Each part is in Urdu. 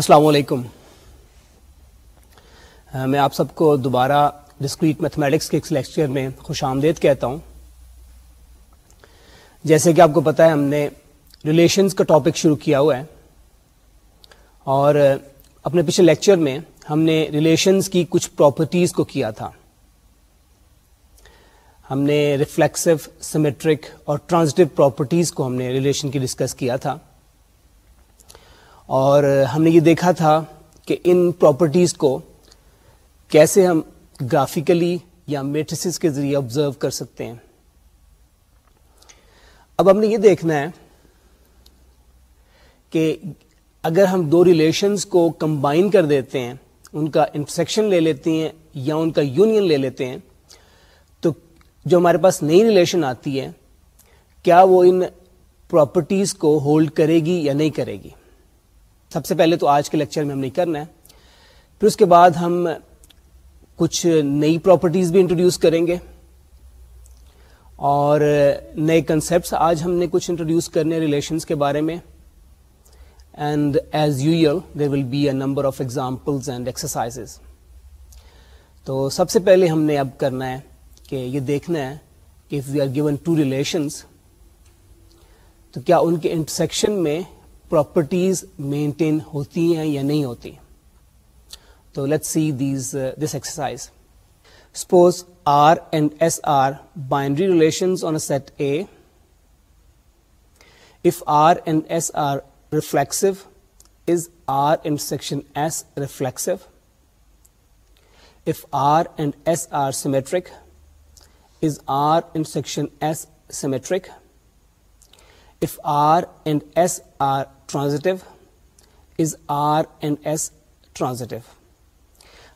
السلام علیکم میں آپ سب کو دوبارہ ڈسکریٹ میتھمیٹکس کے لیکچر میں خوش آمدید کہتا ہوں جیسے کہ آپ کو پتا ہے ہم نے ریلیشنز کا ٹاپک شروع کیا ہوا ہے اور اپنے پچھلے لیکچر میں ہم نے ریلیشنز کی کچھ پراپرٹیز کو کیا تھا ہم نے ریفلیکسو سیمیٹرک اور ٹرانزٹیو پراپرٹیز کو ہم نے ریلیشن کی ڈسکس کیا تھا اور ہم نے یہ دیکھا تھا کہ ان پراپرٹیز کو کیسے ہم گرافیکلی یا میٹریسز کے ذریعے آبزرو کر سکتے ہیں اب ہم نے یہ دیکھنا ہے کہ اگر ہم دو ریلیشنز کو کمبائن کر دیتے ہیں ان کا انٹرسیکشن لے لیتے ہیں یا ان کا یونین لے لیتے ہیں تو جو ہمارے پاس نئی ریلیشن آتی ہے کیا وہ ان پراپرٹیز کو ہولڈ کرے گی یا نہیں کرے گی سب سے پہلے تو آج کے لیکچر میں ہم نے کرنا ہے پھر اس کے بعد ہم کچھ نئی پراپرٹیز بھی انٹروڈیوس کریں گے اور نئے کنسیپٹس آج ہم نے کچھ انٹروڈیوس کرنے ریلیشنس کے بارے میں and and as there will be a number of examples تو سب سے پہلے ہم نے اب کرنا ہے کہ یہ دیکھنا ہے کہ if we are given two relations تو کیا ان کے انٹرسیکشن میں پراپرٹیز مینٹین ہوتی ہیں یا نہیں ہوتی تو let see these this exercise suppose R and S are binary relations on a set A if R and S are reflexive is R intersection S reflexive if R and S are symmetric is R intersection S symmetric R and S are transitive is R and S transitive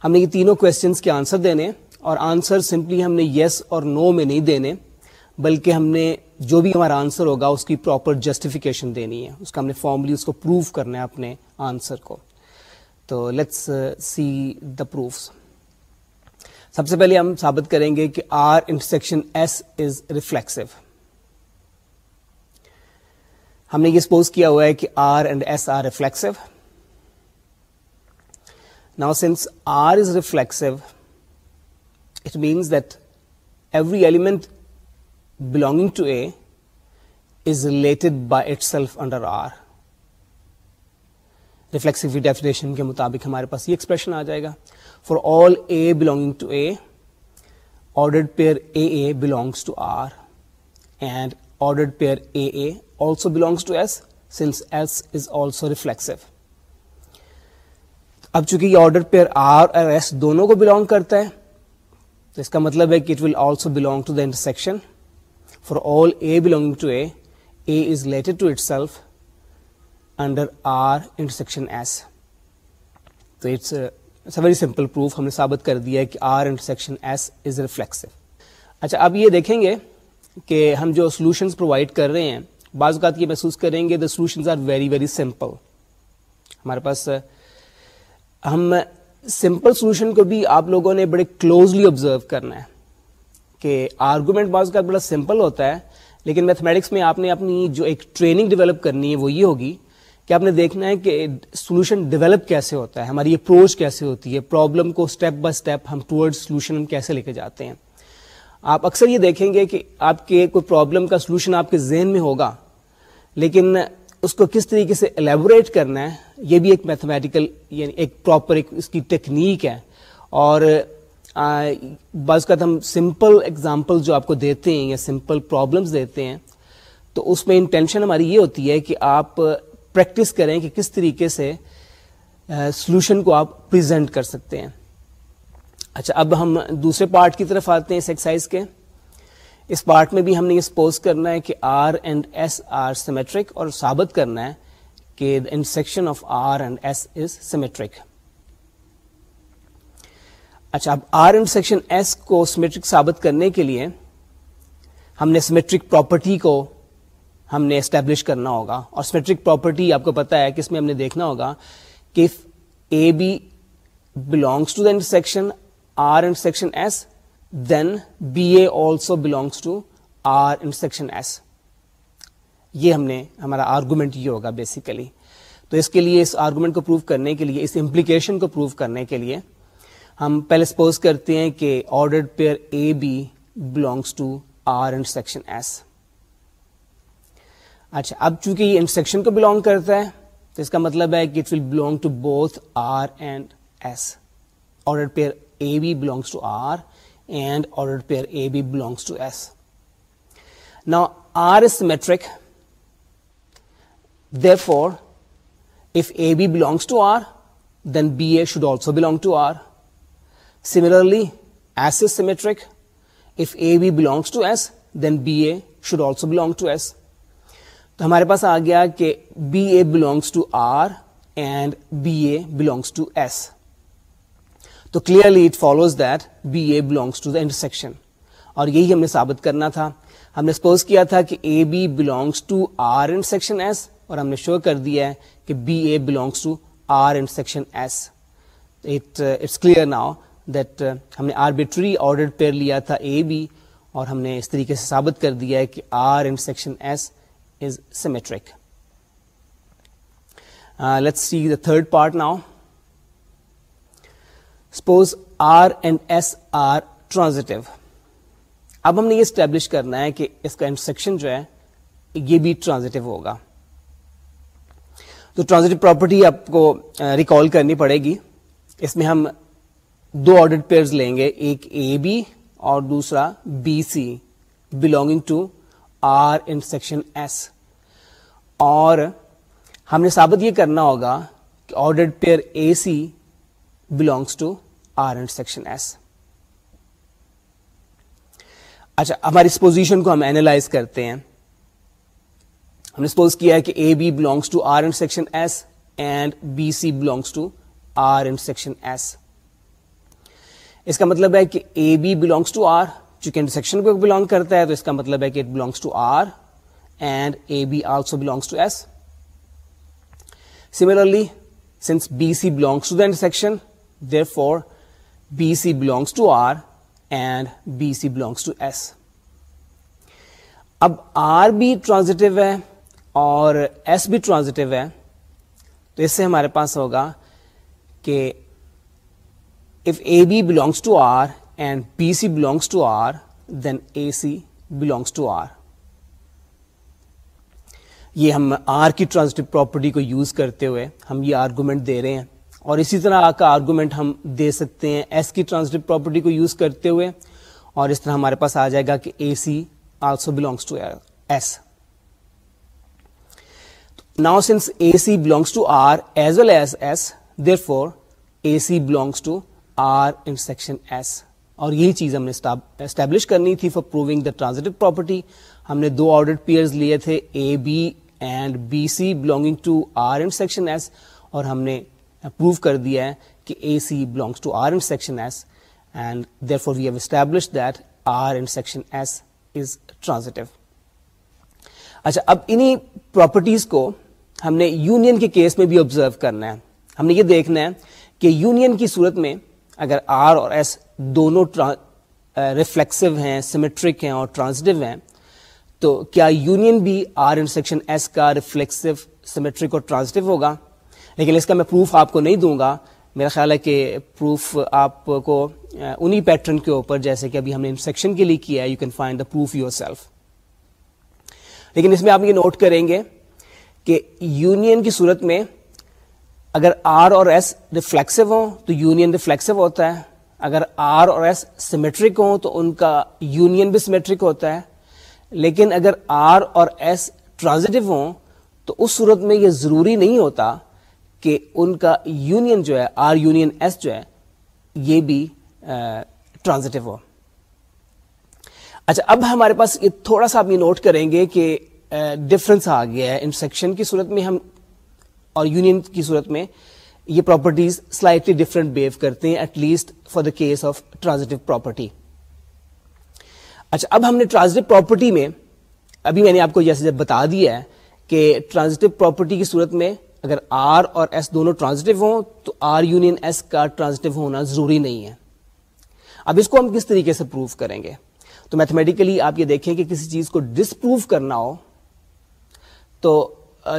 ہم نے یہ تینوں کوشچنس کے آنسر دینے اور آنسر سمپلی ہم نے یس اور نو میں نہیں دینے بلکہ ہم نے جو بھی ہمارا آنسر ہوگا اس کی پراپر جسٹیفیکیشن دینی ہے اس کا ہم نے فارملی اس کو پروف کرنا ہے اپنے آنسر کو تو لیٹس سی دا پروفس سب سے پہلے ہم ثابت کریں گے کہ R intersection S is reflexive ہم نے یہ سپوز کیا ہوا ہے کہ R and S are reflexive now since R is reflexive it means that every element belonging to A is related by itself under R reflexive definition کے مطابق ہمارے پاس یہ ایکسپریشن آ جائے گا for all A belonging to A ordered pair A A belongs to R and ordered pair AA also belongs to S since S is also reflexive. اب چونکہ یہ آرڈر پیئر آر اور ایس دونوں کو بلانگ کرتا ہے تو اس کا مطلب ہے کہ it will also belong to the intersection for all A belong to A A is related to itself under R intersection S تو it's a very simple proof ہم نے ثابت کر دیا ہے کہ R intersection S is reflexive اچھا اب یہ دیکھیں گے کہ ہم جو سولوشنس پرووائڈ کر رہے ہیں بعض اوقات یہ محسوس کریں گے the solution are very very simple ہمارے پاس ہم سمپل سولوشن کو بھی آپ لوگوں نے بڑے کلوزلی آبزرو کرنا ہے کہ آرگومنٹ بعض اوقات بڑا سمپل ہوتا ہے لیکن میتھمیٹکس میں آپ نے اپنی جو ایک ٹریننگ ڈیولپ کرنی ہے وہ یہ ہوگی کہ آپ نے دیکھنا ہے کہ سولوشن ڈیولپ کیسے ہوتا ہے ہماری اپروچ کیسے ہوتی ہے پرابلم کو اسٹیپ بائی اسٹیپ ہم ٹورڈ ہم کیسے لے کے جاتے ہیں آپ اکثر یہ دیکھیں گے کہ آپ کے کوئی پرابلم کا سلوشن آپ کے ذہن میں ہوگا لیکن اس کو کس طریقے سے الیبوریٹ کرنا ہے یہ بھی ایک میتھمیٹیکل یعنی ایک پراپر ایک اس کی ٹیکنیک ہے اور بعض کا ہم سمپل اگزامپل جو آپ کو دیتے ہیں یا سمپل پرابلمس دیتے ہیں تو اس میں انٹینشن ہماری یہ ہوتی ہے کہ آپ پریکٹس کریں کہ کس طریقے سے سلوشن کو آپ پریزنٹ کر سکتے ہیں اچھا اب ہم دوسرے پارٹ کی طرف آتے ہیں اس ایکسرسائز کے اس پارٹ میں بھی ہم نے یہ سپوز کرنا ہے کہ R and S R symmetric اور ثابت کرنا ہے کہ the intersection of R and S is symmetric اچھا اب آر انٹرسیکشن ایس کو سیمیٹرک ثابت کرنے کے لیے ہم نے سیمیٹرک پراپرٹی کو ہم نے اسٹیبلش کرنا ہوگا اور سیمیٹرک پراپرٹی آپ کو پتا ہے کہ اس میں ہم نے دیکھنا ہوگا کہ A B belongs to the intersection R intersection S then B A also belongs to R intersection S یہ ہم نے ہمارا آرگومنٹ یہ ہوگا بیسیکلی تو اس کے لیے اس آرگومنٹ کو پروو کرنے کے لیے اس امپلیکیشن کو پروو کرنے کے لیے ہم پہلے سپوز کرتے ہیں کہ ordered pair A B belongs to R intersection S اچھا اب چونکہ یہ اینڈ کو بلانگ کرتا ہے تو اس کا مطلب ہے کہ it will belong to both R and S ordered pair A B belongs to R and ordered pair A B belongs to S نا R is metric therefore if A B belongs to R then B A should also belong to R similarly S is symmetric if A B belongs to S then B A should also belong to S تو ہمارے پاس آ گیا کہ B A belongs to R and B A belongs to S تو clearly it follows that B A belongs to the intersection اور یہی ہم نے ثابت کرنا تھا ہم نے سپوز کیا تھا کہ A B belongs to R intersection S اور ہم نے شو کر دیا ہے کہ B A belongs to R intersection S it's clear now that ہم نے آربیٹری آرڈر پیر لیا تھا اے بی اور ہم نے اس طریقے سے ثابت کر دیا ہے کہ R intersection S is symmetric let's see the third part now suppose R and S are transitive اب ہم نے یہ اسٹیبلش کرنا ہے کہ اس کا انٹرسیکشن جو ہے یہ بھی ٹرانزٹیو ہوگا تو ٹرانزٹیو پراپرٹی آپ کو ریکال کرنی پڑے گی اس میں ہم دو آڈر پیئرز لیں گے ایک اے بی اور دوسرا B C belonging to R intersection section S اور ہم نے ثابت یہ کرنا ہوگا کہ ordered pair A C belongs to R intersection S اچھا ہماری پوزیشن کو ہم اینالائز کرتے ہیں ہم نے سپوز کیا ہے کہ A B B belongs belongs to to R R and and intersection section S S C اس کا مطلب ہے کہ A B belongs to R چونکہ انٹرسیکشن کو بلانگ کرتا ہے تو اس کا مطلب ہے کہ it belongs to R and A B also belongs to S similarly since B C belongs to the intersection for B C to to R and B C belongs to S اب آر بھی ٹرانزٹیو ہے اور ایس بھی ٹرانزٹیو ہے تو اس سے ہمارے پاس ہوگا کہ if A B to to R and B C R to R then A C belongs to R یہ ہم آر کی ٹرانزٹیو پراپرٹی کو یوز کرتے ہوئے ہم یہ آرگومنٹ دے رہے ہیں اور اسی طرح آ آرگومنٹ ہم دے سکتے ہیں ایس کی ٹرانسٹیو پراپرٹی کو یوز کرتے ہوئے اور اس طرح ہمارے پاس آ جائے گا کہ A C also belongs to S now since A C belongs to R as as well S therefore A C belongs to R intersection S اور یہی چیز ہم نے اسٹیبلش کرنی تھی فار پروونگ دا پراپرٹی ہم نے دو آرڈر پیئر لیے تھے A B and B C belonging to R intersection S اور ہم نے پروو کر دیا ہے کہ A C belongs to R intersection اب انہیں پراپرٹیز کو ہم نے یونین کے کیس میں بھی آبزرو کرنا ہے ہم نے یہ دیکھنا ہے کہ یونین کی صورت میں اگر آر اور ایس دونوں ریفلیکسو ہیں سیمیٹرک ہیں اور ٹرانزٹیو ہیں تو کیا یونین بھی آر اینڈ سیکشن ایس کا ریفلیکسو سیمیٹرک اور ٹرانزٹیو ہوگا لیکن اس کا میں پروف آپ کو نہیں دوں گا میرا خیال ہے کہ پروف آپ کو انہی پیٹرن کے اوپر جیسے کہ ابھی ہم نے انسیکشن کے لیے کیا ہے you can find the proof yourself لیکن اس میں آپ یہ نوٹ کریں گے کہ یونین کی صورت میں اگر آر اور ایس ریفلیکسو ہوں تو یونین ریفلیکسو ہوتا ہے اگر آر اور ایس سیمیٹرک ہوں تو ان کا یونین بھی سیمیٹرک ہوتا ہے لیکن اگر آر اور ایس ٹرانزٹیو ہوں تو اس صورت میں یہ ضروری نہیں ہوتا کہ ان کا یونین جو ہے آر یونین ایس جو ہے یہ بھی ٹرانزٹیو ہو اچھا اب ہمارے پاس یہ تھوڑا سا آپ یہ نوٹ کریں گے کہ ڈفرنس آ گیا ہے ان سیکشن کی صورت میں ہم اور یونین کی صورت میں یہ پراپرٹیز سلائٹلی ڈفرنٹ بہیو کرتے ہیں at least for the case of transitive property اچھا اب ہم نے ٹرانزٹیو پراپرٹی میں ابھی میں نے آپ کو جیسے جب بتا دیا ہے کہ ٹرانزٹیو پراپرٹی کی صورت میں اگر آر اور ایس دونوں ٹرانزٹیو ہوں تو آر یونین ایس کا ٹرانزٹیو ہونا ضروری نہیں ہے اب اس کو ہم کس طریقے سے پروف کریں گے تو میتھمیٹیکلی آپ یہ دیکھیں کہ کسی چیز کو ڈسپروف کرنا ہو تو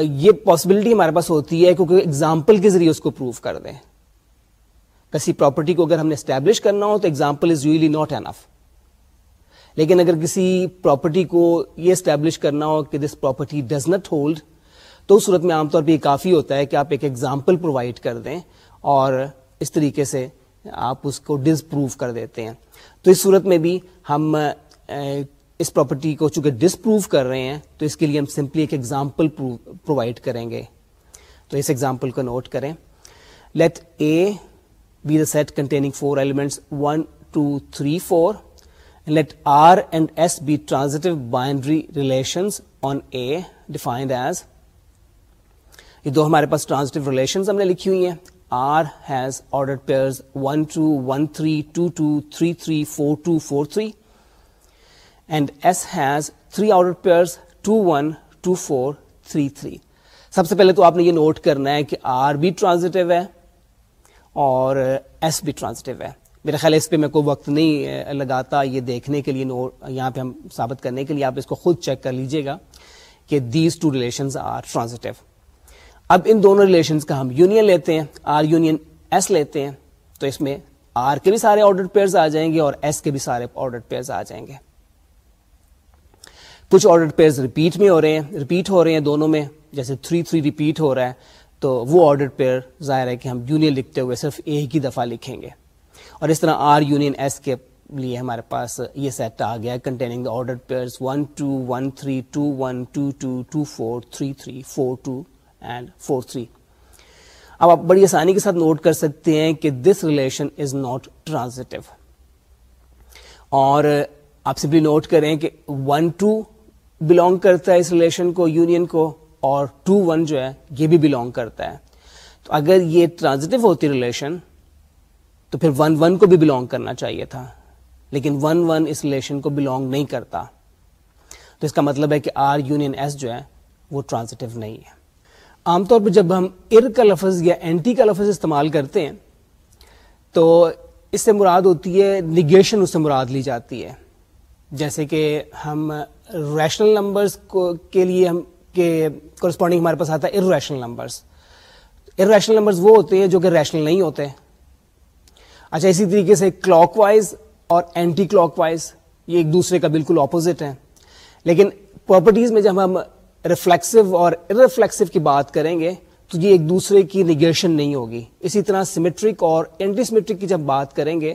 یہ پاسبلٹی ہمارے پاس ہوتی ہے کیونکہ ایگزامپل کے ذریعے اس کو پروف کر دیں کسی پراپرٹی کو اگر ہم نے اسٹیبلش کرنا ہو تو example is really not enough لیکن اگر کسی پراپرٹی کو یہ اسٹیبلش کرنا ہو کہ this property does not hold تو اس صورت میں عام طور پہ یہ کافی ہوتا ہے کہ آپ ایک ایگزامپل پرووائڈ کر دیں اور اس طریقے سے آپ اس کو ڈس پروف کر دیتے ہیں تو اس صورت میں بھی ہم اس پراپرٹی کو چونکہ ڈس پروف کر رہے ہیں تو اس کے لیے ہم سمپلی ایک ایگزامپل پرووائڈ کریں گے تو اس ایگزامپل کو نوٹ کریں let A be the set containing four elements one two three four let R and S be binary relations on A defined as یہ دو ہمارے پاس ٹرانسٹیو ریلیشنز ہم نے لکھی ہوئی ہیں R has ordered pairs one two one three two two three three four two four three and S has three ordered pairs two one two four three three سب سے پہلے تو آپ نے یہ نوٹ کرنا ہے کہ آر بھی ٹرانزٹیو ہے اور ایس بھی ٹرانزٹیو ہے میرا خیال ہے اس پہ میں کوئی وقت نہیں لگاتا یہ دیکھنے کے لیے یہاں پہ ہم ثابت کرنے کے لیے آپ اس کو خود چیک کر لیجئے گا کہ these two relations are transitive اب ان دونوں ریلیشنس کا ہم یونین لیتے ہیں آر یونین ایس لیتے ہیں تو اس میں آر کے بھی سارے آرڈر پیئرز آ جائیں گے اور ایس کے بھی سارے آرڈر پیئرز آ جائیں گے کچھ آرڈر پیئرز ریپیٹ میں ہو رہے ہیں ریپیٹ ہو رہے ہیں دونوں میں جیسے تھری تھری ریپیٹ ہو رہا ہے تو وہ آرڈر پیئر ظاہر ہے کہ ہم یونین لکھتے ہوئے صرف ایک ہی دفعہ لکھیں گے اور اس طرح آر یونین ایس کے لیے ہمارے پاس یہ سیٹ آ گیا containing ordered pair three three four two and four three اب آپ بڑی آسانی کے ساتھ نوٹ کر سکتے ہیں کہ this relation is not transitive اور آپ سمپلی نوٹ کریں کہ ون ٹو بلونگ کرتا ہے اس ریلیشن کو یونین کو اور ٹو ون جو ہے یہ بھی بلونگ کرتا ہے تو اگر یہ ٹرانزٹیو ہوتی ریلیشن تو پھر ون ون کو بھی بلونگ کرنا چاہیے تھا لیکن ون ون اس ریلیشن کو بلونگ نہیں کرتا تو اس کا مطلب ہے کہ آر یونین ایس جو ہے وہ ٹرانزیٹیو نہیں ہے عام طور پر جب ہم ار کا لفظ یا اینٹی کا لفظ استعمال کرتے ہیں تو اس سے مراد ہوتی ہے نگیشن اس سے مراد لی جاتی ہے جیسے کہ ہم ریشنل نمبرس کو کے لیے ہم کے کورسپونڈنگ ہمارے پاس آتا ہے irrational numbers irrational numbers وہ ہوتے ہیں جو کہ ریشنل نہیں ہوتے اچھا اسی طریقے سے کلاک وائز اور اینٹی کلاک وائز یہ ایک دوسرے کا بالکل اپوزٹ ہیں لیکن پراپرٹیز میں جب ہم ریفلیکسو اور ارفلیکسو کی بات کریں گے تو یہ ایک دوسرے کی نگیشن نہیں ہوگی اسی طرح سیمیٹرک اور اینٹی سیمیٹرک کی جب بات کریں گے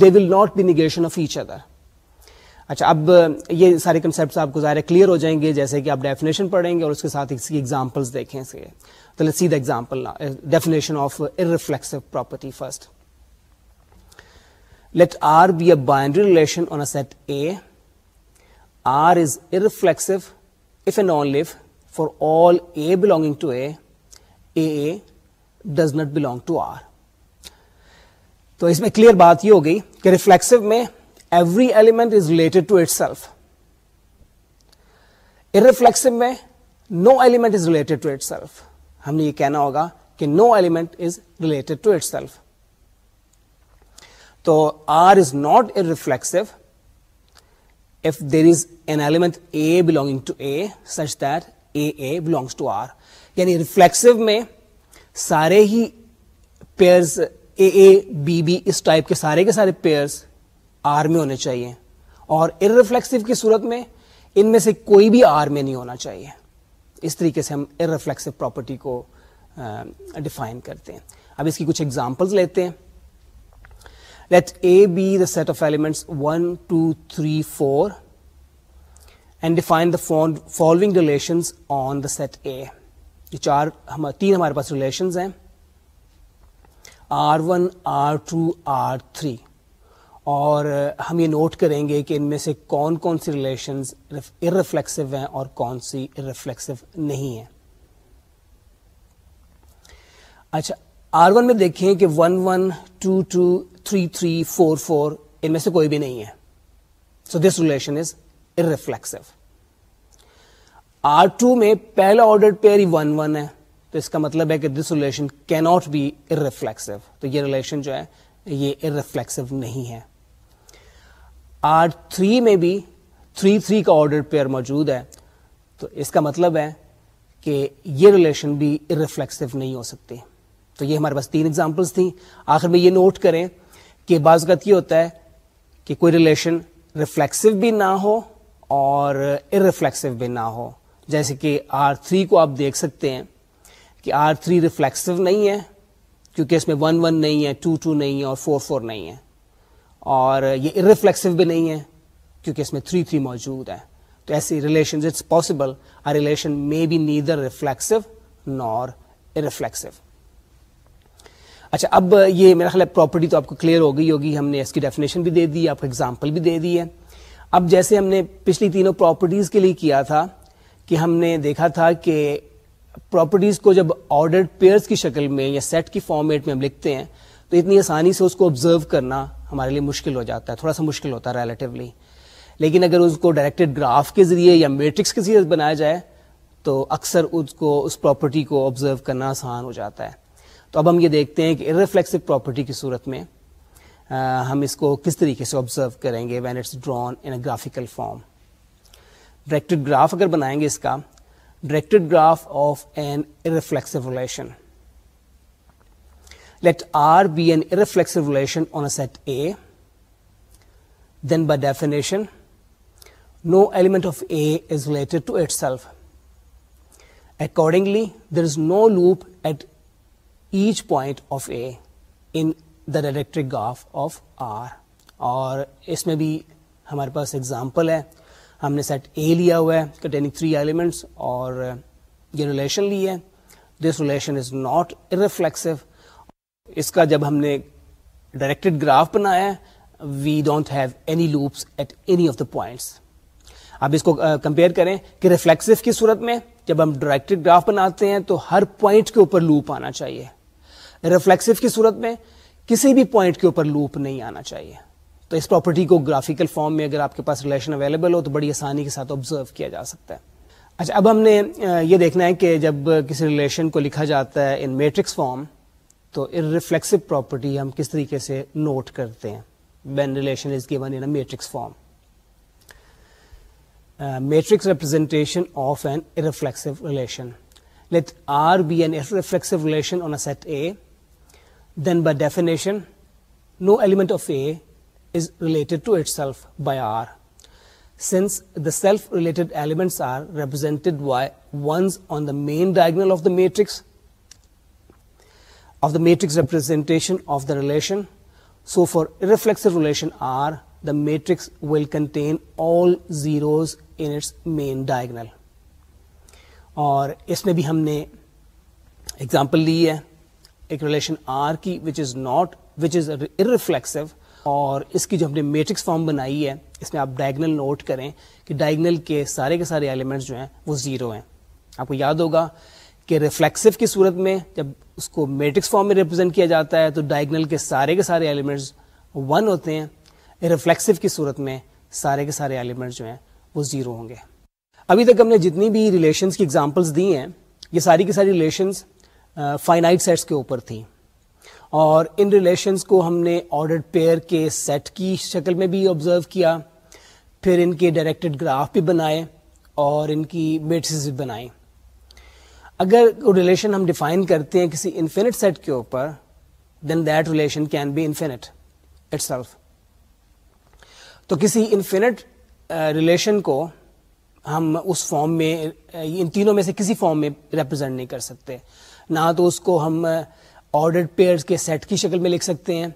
they will not be negation of each other اچھا اب یہ سارے کنسپٹ آپ کو ظاہر کلیئر ہو جائیں گے جیسے کہ آپ ڈیفینیشن پڑھیں گے اور اس کے ساتھ اس کی ایگزامپلس دیکھیں تو see the example definition of irreflexive property first let R be a binary relation on A A set R is irreflexive A non leave for all A belong to A does not belong to R تو اس میں کلیئر بات یہ ہو گئی کہ ریفلیکسو میں every element is related to itself irreflexive میں no element is related to itself ہم نے یہ کہنا ہوگا کہ no element is related to itself تو R is not irreflexive if there is an element A belonging to A such that AA belongs to R یعنی ریفلیکسو میں سارے ہی pairs A A B B us type کے سارے کے سارے پیئرس آر میں ہونے چاہیے اور ار ریفلیکسو کی صورت میں ان میں سے کوئی بھی آر میں نہیں ہونا چاہیے اس طریقے سے ہم ار ریفلیکسو پراپرٹی کو ڈیفائن کرتے ہیں اب اس کی کچھ ایگزامپلز لیتے ہیں let a be the set of elements 1 2 3 4 and define the following relations on the set a the char hamare teen hamare paas relations hain r1 r2 r3 اور ہم یہ نوٹ کریں گے کہ ان میں سے کون کون سی ریلیشنز ار ہیں اور کون سی ار نہیں ہیں اچھا آر ون میں دیکھیں کہ one one two two three three four four ان میں سے کوئی بھی نہیں ہے so this relation is irreflexive R two میں پہلا آرڈر پیئر ہی ون ون ہے تو اس کا مطلب ہے کہ دس ریلیشن کی ناٹ بی ار ریفلیکسو تو یہ ریلیشن جو ہے یہ ار ریفلیکسو نہیں ہے آر تھری میں بھی تھری تھری کا آرڈر پیئر موجود ہے تو اس کا مطلب ہے کہ یہ ریلیشن بھی ارفلیکسو نہیں ہو سکتی تو یہ ہمارے پاس تین ایگزامپلس تھیں آخر میں یہ نوٹ کریں کہ بعض غلط یہ ہوتا ہے کہ کوئی ریلیشن ریفلیکسو بھی نہ ہو اور ارفلیکسو بھی نہ ہو جیسے کہ آر تھری کو آپ دیکھ سکتے ہیں کہ آر تھری ریفلیکسو نہیں ہے کیونکہ اس میں ون ون نہیں ہے ٹو ٹو نہیں ہے اور فور فور نہیں ہے اور یہ ارفلیکسو بھی نہیں ہے کیونکہ اس میں تھری تھری موجود ہے تو ایسی relation it's possible a relation may be neither reflexive nor irreflexive اچھا اب یہ میرا خیال ہے پراپرٹی تو آپ کو کلیئر ہو گئی ہوگی ہم نے اس کی ڈیفینیشن بھی دے دی آپ کو ایگزامپل بھی دے دی ہے اب جیسے ہم نے پچھلی تینوں پراپرٹیز کے لیے کیا تھا کہ ہم نے دیکھا تھا کہ پراپرٹیز کو جب آرڈر پیئرس کی شکل میں یا سیٹ کی فارمیٹ میں ہم لکھتے ہیں تو اتنی آسانی سے اس کو آبزرو کرنا ہمارے لیے مشکل ہو جاتا ہے تھوڑا سا مشکل ہوتا ہے ریلیٹیولی لیکن اگر اس کو ڈائریکٹڈ گراف کے ذریعے یا میٹرکس کے ذریعے بنایا جائے تو اکثر اس کو اس پراپرٹی کو آبزرو کرنا آسان ہو جاتا ہے تو اب ہم یہ دیکھتے ہیں کہ ار ریفلیکسو پراپرٹی کی صورت میں ہم اس کو کس طریقے سے آبزرو کریں گے when it's drawn graphical form directed graph اگر بنائیں گے اس کا directed graph of an reflexive relation let R be an irreflexive relation on a set A then by definition no element of A is related to itself accordingly there is no loop at each point of A in the directed graph of R اور اس میں بھی ہمارے پاس ایگزامپل ہے ہم نے سیٹ اے لیا ہوا ہے کٹینگ تھری ایلیمنٹس اور یہ ریلیشن لی ہے this relation is not reflexive اس کا جب ہم نے ڈائریکٹڈ گراف بنایا ہے we don't have any loops at any of the points اب اس کو کمپیئر کریں کہ ریفلیکسو کی صورت میں جب ہم ڈائریکٹڈ گراف بناتے ہیں تو ہر پوائنٹ کے اوپر لوپ آنا چاہیے ریفلیکسو کی صورت میں کسی بھی پوائنٹ کے اوپر لوپ نہیں آنا چاہیے تو اس پراپرٹی کو گرافیکل فارم میں اگر آپ کے پاس ریلیشن اویلیبل ہو تو بڑی آسانی کے ساتھ آبزرو کیا جا سکتا ہے اچھا اب ہم نے یہ دیکھنا ہے کہ جب کسی ریلیشن کو لکھا جاتا ہے ان میٹرکس فارم تو ریفلیکسو پراپرٹی ہم کس طریقے سے نوٹ کرتے ہیں when relation is given in matrix form matrix representation of an irreflexive relation let R be an irreflexive relation on a set A then by definition no element of A is related elements are represented by ones on the main diagonal of the matrix the matrix representation of the relation R the matrix will contain اور اس میں بھی ہم نے اگزامپل لی ہے ایک ریلیشن آر کی which is not which is irreflexive اور اس کی جو ہم نے میٹرکس فارم بنائی ہے اس میں آپ ڈائگنل نوٹ کریں کہ ڈائگنل کے سارے کے سارے ایلیمنٹس جو ہیں وہ زیرو ہیں آپ کو یاد ہوگا کہ ریفلیکسو کی صورت میں جب اس کو میٹرکس فارم میں ریپرزینٹ کیا جاتا ہے تو ڈائگنل کے سارے کے سارے ایلیمنٹس ون ہوتے ہیں ریفلیکسو کی صورت میں سارے کے سارے ایلیمنٹس جو ہیں وہ زیرو ہوں گے ابھی تک ہم نے جتنی بھی ریلیشنس کی ایگزامپلس دی ہیں یہ ساری کی ساری ریلیشنس فائنائٹ سیٹس کے اوپر تھیں اور ان ریلیشنس کو ہم نے آرڈر پیئر کے سیٹ کی شکل میں بھی آبزرو کیا پھر ان کے ڈائریکٹڈ گراف بھی بنائے اور ان کی میٹسز بھی بنائیں اگر ریلیشن ہم ڈیفائن کرتے ہیں کسی انفینٹ سیٹ کے اوپر then that relation can be infinite itself تو کسی انفینٹ ریلیشن کو ہم اس فارم میں ان تینوں میں سے کسی فارم میں ریپرزینٹ نہیں کر سکتے نہ تو اس کو ہم آڈر پیئرز کے سیٹ کی شکل میں لکھ سکتے ہیں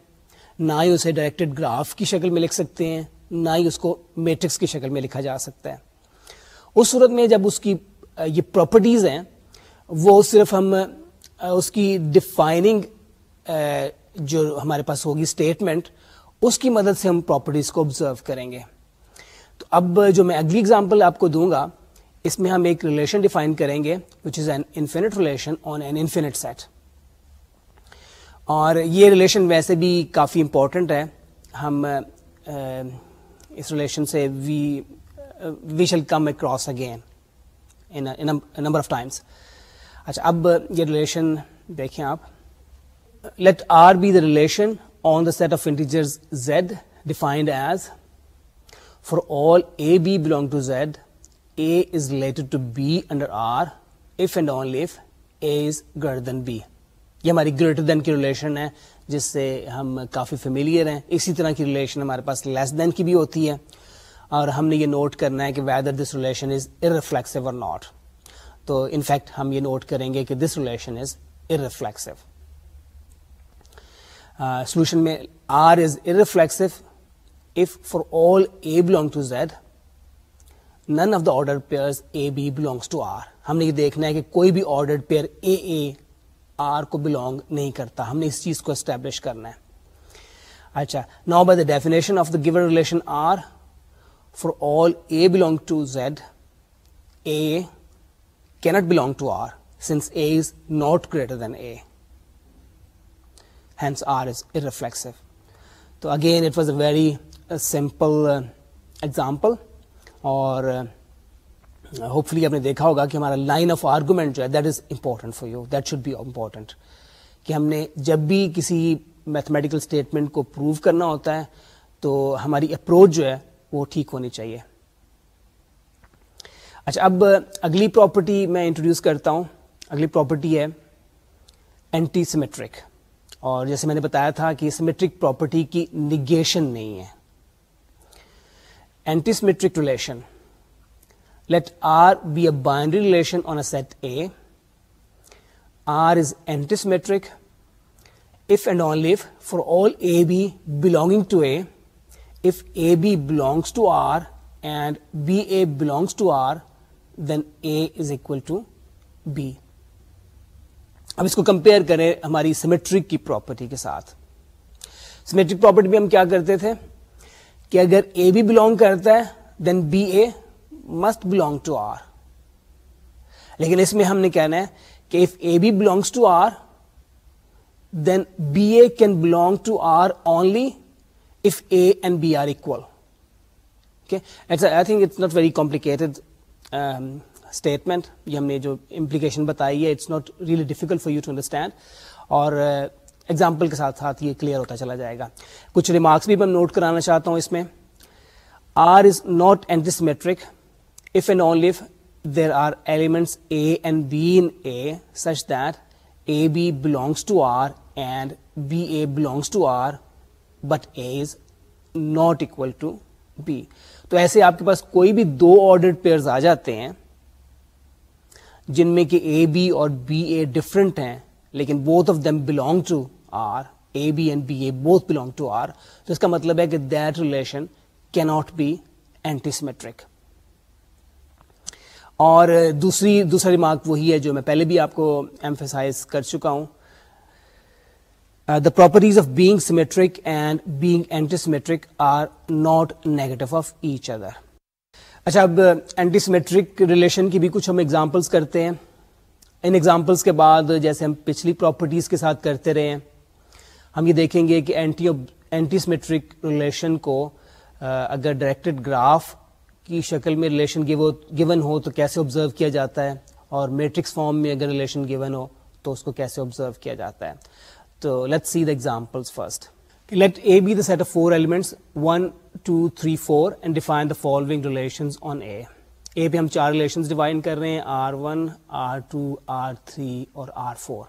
نہ ہی اسے ڈائریکٹڈ گراف کی شکل میں لکھ سکتے ہیں نہ ہی اس کو میٹرکس کی شکل میں لکھا جا سکتا ہے اس صورت میں جب اس کی یہ پراپرٹیز ہیں وہ صرف ہم اس کی ڈیفائننگ جو ہمارے پاس ہوگی اسٹیٹمنٹ اس کی مدد سے ہم پراپرٹیز کو آبزرو کریں گے تو اب جو میں اگلی اگزامپل آپ کو دوں گا اس میں ہم ایک ریلیشن ڈیفائن کریں گے which is an infinite relation on an infinite set اور یہ ریلیشن ویسے بھی کافی امپورٹنٹ ہے ہم اس ریلیشن سے we we shall come across again number of times اچھا اب یہ ریلیشن دیکھیں آپ let R be the relation on the set of integers Z defined as for all a b belong to Z a is related to b under R if and only if a is greater than b یہ ہماری گریٹر دین کی ریلیشن ہے جس سے ہم کافی فیملیئر ہیں اسی طرح کی ریلیشن ہمارے پاس لیس دین کی بھی ہوتی ہے اور ہم نے یہ نوٹ کرنا ہے کہ whether this relation is irreflexive or not تو انفیکٹ ہم یہ نوٹ کریں گے کہ this relation is irreflexive solution میں R is irreflexive if for all a belong to Z none of the order pair a b belongs to R ہم نے یہ دیکھنا ہے کہ کوئی بھی order pair a a R کو بلانگ نہیں کرتا ہم نے اس چیز کو اسٹیبلش کرنا ہے اچھا نا by the definition of the given relation R for all a belong to Z a can't belong to R since a is not greater than a hence R is irreflexive تو again it was a very simple example اور ہوپ uh, فلی آپ نے دیکھا ہوگا کہ ہمارا لائن آف آرگومنٹ جو ہے that is important for you that should be important کہ ہم نے جب بھی کسی میتھمیٹیکل اسٹیٹمنٹ کو پروو کرنا ہوتا ہے تو ہماری اپروچ جو ہے وہ ٹھیک ہونی چاہیے اچھا اب اگلی پراپرٹی میں انٹروڈیوس کرتا ہوں اگلی پراپرٹی ہے اینٹی سیمیٹرک اور جیسے میں نے بتایا تھا کہ سیمیٹرک پراپرٹی کی نگیشن نہیں ہے metric relation let R be a binary relation and only if and only if for all AB belonging to A, if AB belongs to R and BA belongs to R, then A is equal to B. اب اس کو کمپیئر کریں ہماری سیمیٹرک کی پراپرٹی کے ساتھ سیمیٹرک پراپرٹی میں ہم کیا کرتے تھے کہ اگر اے بی بلونگ کرتا ہے then B A must belong to R لیکن اس میں ہم نے کہنا ہے کہ if A B belongs to R then B A can belong to R only if A and B are equal I think it's not very complicated statement یہ ہم نے جو امپلیکیشن بتائی ہے it's not really difficult for you to understand اور uh, ایگزامپل کے ساتھ ساتھ یہ کلیئر ہوتا چلا جائے گا کچھ ریمارکس بھی میں نوٹ کرانا چاہتا ہوں اس میں R is not antisymmetric if and elements a and b in such that a b belongs to R and b a belongs to R but a is not equal to b تو ایسے آپ کے پاس کوئی بھی دو آرڈر پیئرز آ جاتے ہیں جن میں کہ اے بی اور بی اے ڈفرنٹ ہیں لیکن both of them belong to R a b and b a both belong to R تو اس کا مطلب ہے کہ دیٹ ریلیشن کی بی اینٹی اور uh, دوسری دوسرا ریمارک وہی ہے جو میں پہلے بھی آپ کو کر چکا ہوں the properties of being symmetric and being symmetric are not negative of each other اچھا اب اینٹی سیمیٹرک ریلیشن کی بھی کچھ ہم ایگزامپلس کرتے ہیں ان ایگزامپلس کے بعد جیسے ہم پچھلی پراپرٹیز کے ساتھ کرتے رہے ہیں ہم یہ دیکھیں گے کہ اینٹی اینٹی سمیٹرک ریلیشن کو اگر ڈائریکٹڈ گراف کی شکل میں ریلیشن گیون ہو تو کیسے آبزرو کیا جاتا ہے اور میٹرکس فارم میں اگر ریلیشن گیون ہو تو اس کو کیسے آبزرو کیا جاتا ہے تو let see the example first let A be the set of four elements one two three four and define the following relation A پہ ہم چار ریلیشنز ڈیفائن کر رہے ہیں R one R two R three اور آر فور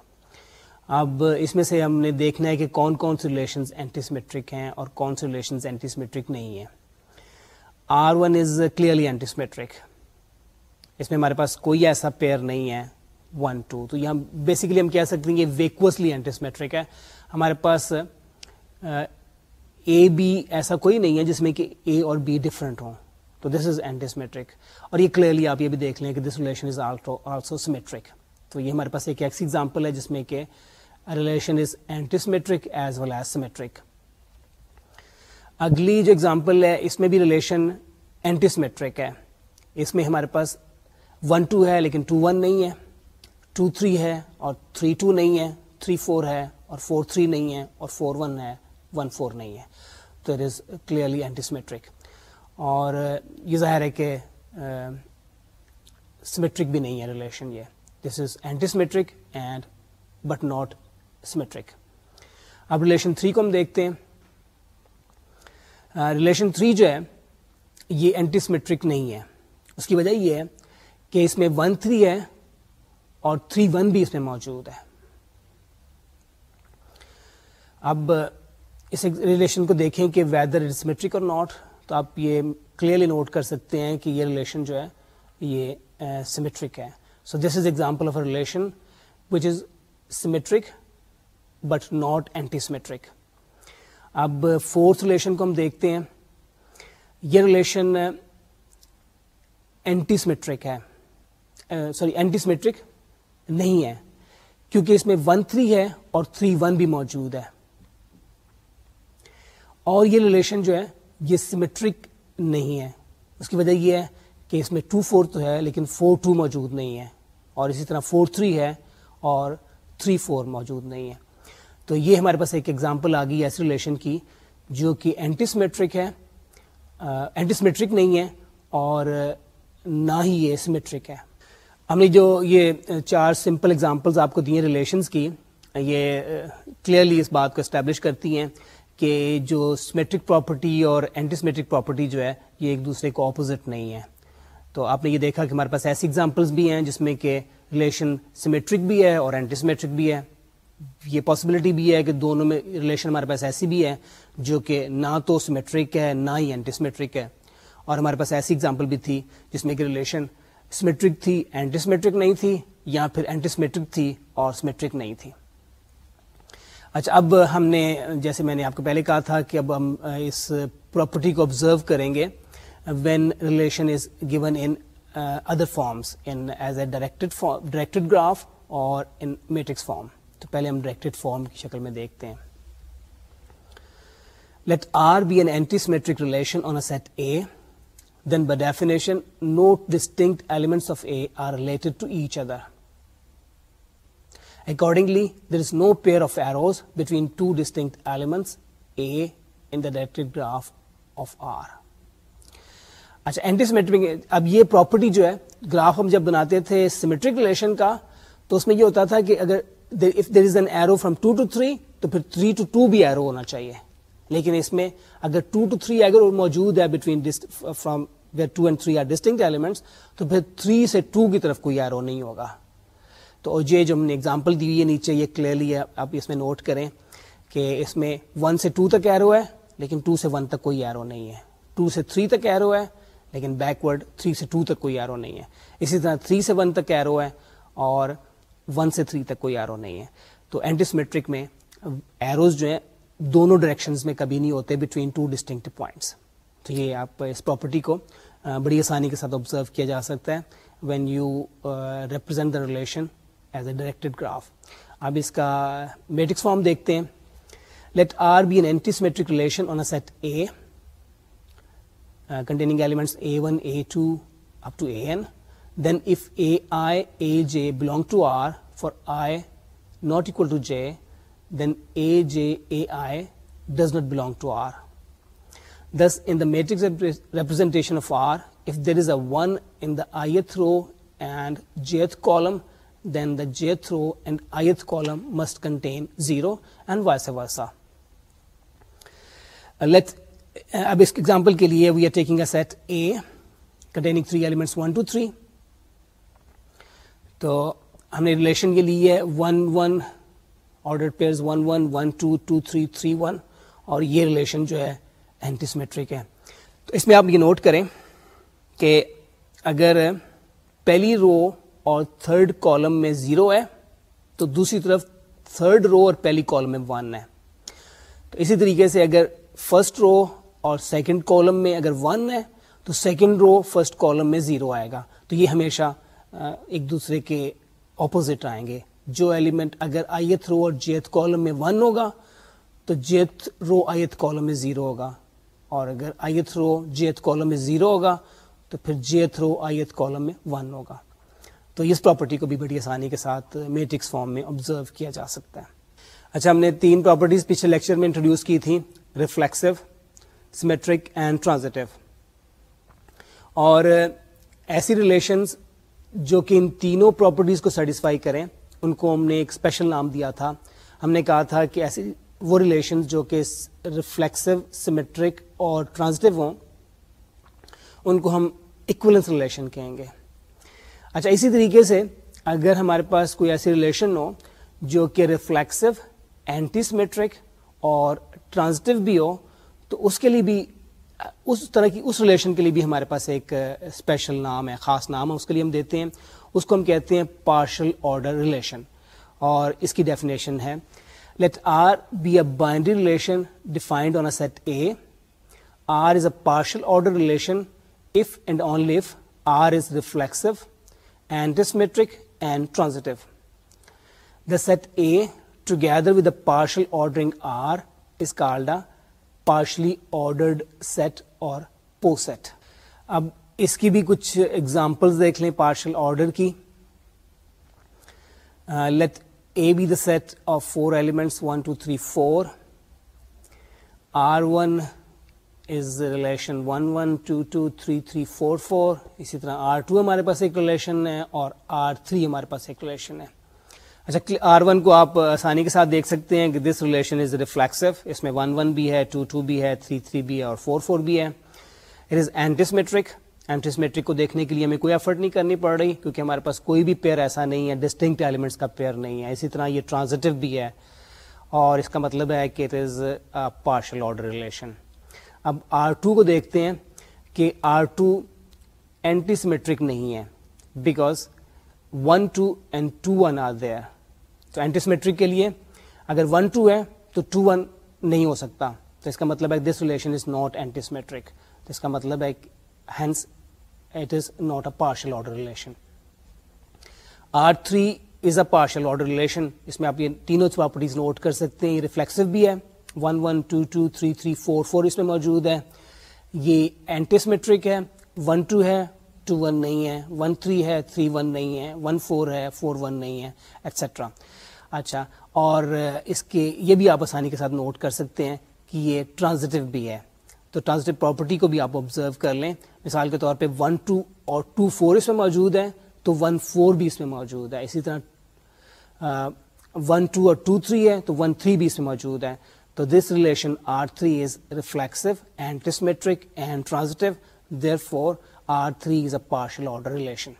اب اس میں سے ہم نے دیکھنا ہے کہ کون کون سی ریلیشنز اینٹی سمیٹرک ہیں اور کون سی اینٹیسمیٹرک نہیں ہیں R one is clearly antisymmetric اس میں ہمارے پاس کوئی ایسا پیئر نہیں ہے ون ٹو تو یہ ہم بیسکلی ہم کہہ سکتے ہیں یہ ویکوسلی اینٹی سمیٹرک ہے ہمارے پاس اے uh, بی ایسا کوئی نہیں ہے جس میں کہ اے اور بی ڈفرینٹ ہوں تو دس از اینٹی سمیٹرک اور یہ کلیئرلی آپ یہ بھی دیکھ لیں کہ this relation is also symmetric تو یہ ہمارے پاس ایک ایگزامپل ہے جس میں کہ relation is anti as well as symmetric اگلی جو ایگزامپل ہے اس میں بھی ریلیشن اینٹی ہے اس میں ہمارے پاس ون ٹو ہے لیکن ٹو ون نہیں ہے ٹو تھری ہے اور تھری ٹو نہیں ہے تھری فور ہے اور فور تھری نہیں ہے اور فور ون ہے ون فور نہیں ہے تو اٹ از کلیئرلی اینٹی اور یہ ظاہر ہے کہ سیمیٹرک بھی نہیں ہے ریلیشن یہ this is anti and but not symmetric اب ریلیشن تھری کو ہم دیکھتے ہیں ریلیشن تھری جو ہے یہ اینٹی سمیٹرک نہیں ہے اس کی وجہ یہ ہے کہ اس میں ون تھری ہے اور تھری ون بھی اس میں موجود ہے اب اس ریلیشن کو دیکھیں کہ ویدر سمیٹرک اور ناٹ تو آپ یہ کلیئرلی نوٹ کر سکتے ہیں کہ یہ ریلیشن جو ہے یہ سمیٹرک ہے so this is example of a relation which is symmetric but not antisymmetric اب فورتھ ریلیشن کو ہم دیکھتے ہیں یہ ریلیشن اینٹی سمیٹرک ہے سوری اینٹی سمیٹرک نہیں ہے کیونکہ اس میں ون تھری ہے اور تھری ون بھی موجود ہے اور یہ ریلیشن جو ہے یہ سمیٹرک نہیں ہے اس کی وجہ یہ ہے کہ اس میں ٹو فور تو ہے لیکن فور ٹو موجود نہیں ہے اور اسی طرح فور تھری ہے اور تھری فور موجود نہیں ہے تو یہ ہمارے پاس ایک ایگزامپل آ گئی ایسی ریلیشن کی جو کہ اینٹیسمیٹرک ہے اینٹیسمیٹرک نہیں ہے اور نہ ہی یہ سمیٹرک ہے ہم نے جو یہ چار سمپل ایگزامپلز آپ کو دیے ہیں ریلیشنس کی یہ کلیئرلی اس بات کو اسٹیبلش کرتی ہیں کہ جو سمیٹرک پراپرٹی اور اینٹیسمیٹرک پراپرٹی جو ہے یہ ایک دوسرے کو اپوزٹ نہیں ہے تو آپ نے یہ دیکھا کہ ہمارے پاس ایسی ایگزامپلس بھی ہیں جس میں کہ ریلیشن سمیٹرک بھی ہے اور اینٹیسمیٹرک بھی ہے یہ پاسبلٹی بھی ہے کہ دونوں میں ریلیشن ہمارے پاس ایسی بھی ہے جو کہ نہ تو سمیٹرک ہے نہ ہی اینٹی سمیٹرک ہے اور ہمارے پاس ایسی ایگزامپل بھی تھی جس میں کہ ریلیشن سمیٹرک تھی اینٹی سمیٹرک نہیں تھی یا پھر اینٹی سمیٹرک تھی اور سمیٹرک نہیں تھی اچھا اب ہم نے جیسے میں نے آپ کو پہلے کہا تھا کہ اب ہم اس پراپرٹی کو آبزرو کریں گے when relation is given in other forms in as a directed directed graph اور ان میٹرکس فارم تو پہلے ہم ڈائریکٹڈ فارم کی شکل میں دیکھتے ہیں let R be an antisymmetric relation on a set A then by definition no distinct elements of A are related to each other accordingly there is no pair of arrows between two distinct elements A in the directed graph of R اچھا اینٹی سیمیٹرک اب یہ پراپرٹی جو ہے گراف ہم جب بناتے تھے سیمیٹرک ریلیشن کا تو اس میں یہ ہوتا تھا کہ اگر if there is an arrow from two to three تو پھر تھری ٹو ٹو بھی ایرو ہونا چاہیے لیکن اس میں اگر ٹو ٹو تھری اگر وہ موجود ہے between from where to and three distinct elements تو پھر تھری سے ٹو کی طرف کوئی ایرو نہیں ہوگا تو یہ جو ہم نے ایگزامپل دی ہوئی ہے نیچے یہ کلیئرلی ہے آپ اس میں نوٹ کریں کہ اس میں ون سے ٹو تک ایرو ہے لیکن ٹو سے ون تک کوئی ایرو نہیں ہے ٹو سے تھری تک ایرو ہے لیکن بیکورڈ تھری سے ٹو تک کوئی ایرو نہیں ہے اسی طرح تھری سے ون تک ایرو ہے اور ون سے تھری تک کوئی ایرو نہیں ہے تو اینٹیس میٹرک میں ایروز جو ہیں دونوں ڈائریکشن میں کبھی نہیں ہوتے بٹوین ٹو ڈسٹنکٹ پوائنٹس تو یہ آپ اس پراپرٹی کو بڑی آسانی کے ساتھ آبزرو کیا جا سکتا ہے when you represent the relation as a directed graph اب اس کا میٹرکس فارم دیکھتے ہیں let R be an A set relation containing elements a one a two up to a n Then if ai, aj belong to R for I not equal to j, then aj, ai does not belong to R. Thus, in the matrix representation of R, if there is a 1 in the ith row and jth column, then the jth row and ith column must contain 0 and vice versa. Uh, uh, ab is example ke liye, we are taking a set A containing 3 elements 1 to 3. تو ہم نے ریلیشن کے لیے one one order pairs one one one two two three three one اور یہ ریلیشن جو ہے اینٹیسمیٹرک ہے تو اس میں آپ یہ نوٹ کریں کہ اگر پہلی رو اور تھرڈ کالم میں زیرو ہے تو دوسری طرف تھرڈ رو اور پہلی کالم میں ون ہے تو اسی طریقے سے اگر فرسٹ رو اور سیکنڈ کالم میں اگر ون ہے تو سیکنڈ رو فرسٹ کالم میں زیرو آئے گا تو یہ ہمیشہ ایک دوسرے کے اپوزٹ آئیں گے جو ایلیمنٹ اگر آئی رو اور جی ایتھ کالم میں ون ہوگا تو جیت رو آیت کالم میں زیرو ہوگا اور اگر آئی رو جیت جی ایتھ کالم میں زیرو ہوگا تو پھر جیت رو آیت کالم میں ون ہوگا تو اس پراپرٹی کو بھی بڑی آسانی کے ساتھ میٹرکس فارم میں آبزرو کیا جا سکتا ہے اچھا ہم نے تین پراپرٹیز پچھلے لیکچر میں انٹروڈیوس کی تھیں ریفلیکسو سمیٹرک اینڈ ٹرانزٹیو اور ایسی ریلیشنز جو کہ ان تینوں پراپرٹیز کو سیٹسفائی کریں ان کو ہم نے ایک اسپیشل نام دیا تھا ہم نے کہا تھا کہ ایسی وہ ریلیشن جو کہ ریفلیکسو سیمیٹرک اور ٹرانزٹیو ہوں ان کو ہم اکولنس ریلیشن کہیں گے اچھا اسی طریقے سے اگر ہمارے پاس کوئی ایسی ریلیشن ہو جو کہ ریفلیکسو اینٹی سیمیٹرک اور ٹرانزٹیو بھی ہو تو اس کے لیے بھی اس طرح کی اس ریلیشن کے لیے بھی ہمارے پاس ایک اسپیشل نام ہے خاص نام ہے اس کے لیے ہم دیتے ہیں اس کو ہم کہتے ہیں پارشل آرڈر ریلیشن اور اس کی ڈیفینیشن ہے let R be a binary relation defined on a set A R is a partial order relation if and antisymmetric and transitive the set A together a partial ordering R is called partially ordered set or poset اب اس کی بھی کچھ ایگزامپلز دیکھ لیں پارشل آرڈر کی let A be the set of four elements one two three four R one is relation one one two two three three four four اسی طرح آر ٹو ہمارے پاس ایک ریلیشن ہے اور آر تھری ہمارے پاس ایک ریلیشن ہے اچھا آر ون کو آپ آسانی کے ساتھ دیکھ سکتے ہیں کہ دس ریلیشن از ریفلیکسو اس میں ون ون بھی ہے ٹو ٹو بھی ہے تھری تھری بھی ہے اور فور فور بھی ہے اٹ از اینٹی سمیٹرک کو دیکھنے کے لیے ہمیں کوئی ایفرٹ نہیں کرنی پڑ رہی کیونکہ ہمارے پاس کوئی بھی پیئر ایسا نہیں ہے ڈسٹنکٹ ایلیمنٹس کا پیئر نہیں ہے اسی طرح یہ ٹرانزٹیو بھی ہے اور اس کا مطلب ہے کہ it is partial order relation اب آر ٹو کو دیکھتے ہیں کہ آر ٹو اینٹیسمیٹرک نہیں ہے because one two and two one R دیا تو اینٹی سمیٹرک کے لیے اگر ون ٹو ہے تو ٹو ون نہیں ہو سکتا تو اس کا مطلب ہے this relation is not antisymmetric تو اس کا مطلب ہے hence it is not a partial order relation R three is a partial order relation اس میں آپ یہ تینوں پراپرٹیز نوٹ کر سکتے ہیں یہ ریفلیکسو بھی ہے one one two two three three four four اس میں موجود ہے یہ اینٹی سمیٹرک ہے ون ٹو ہے ٹو ون نہیں ہے ون تھری ہے تھری ون نہیں ہے ون فور ہے فور ون نہیں ہے ایٹسٹرا اچھا اور اس کے یہ بھی آپ آسانی کے ساتھ نوٹ کر سکتے ہیں کہ یہ ٹرانزٹیو بھی ہے تو ٹرانزٹیو پراپرٹی کو بھی آپ آبزرو کر لیں مثال کے طور پہ ون ٹو اور ٹو فور اس میں موجود ہے تو ون فور بھی اس میں موجود ہے اسی طرح ون ٹو اور ٹو تھری ہے تو ون تھری بھی اس میں موجود ہے تو this relation R three is reflexive and antisymmetric and transitive therefore R three is a partial order relation